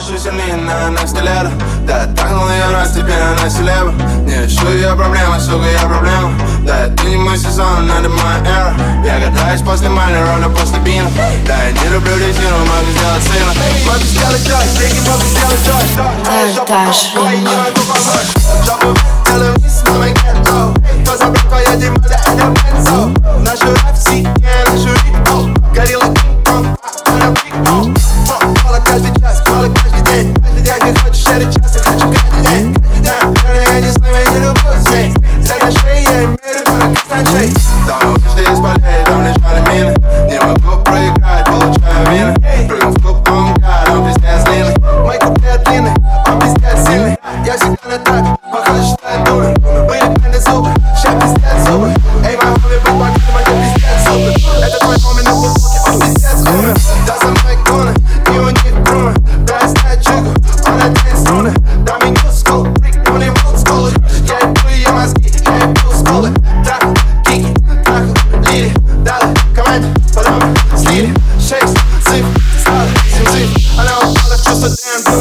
ношу сильнее на стилетах Да, так я раз теперь она селеба Не ищу я проблемы, сука, я проблема Да, это не мой сезон, надо моя эра Я катаюсь после майна, рода после бина Да, я не люблю резину, могу сделать сына Могу сделать джой, деньги могу сделать джой Даш, Жопу делаю вниз, мама гетто Кто забрал твоя Дима, да это Бензо all the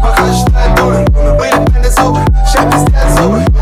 Покажешь, что я дурен Были пенды зубы, шепчешь, я зубы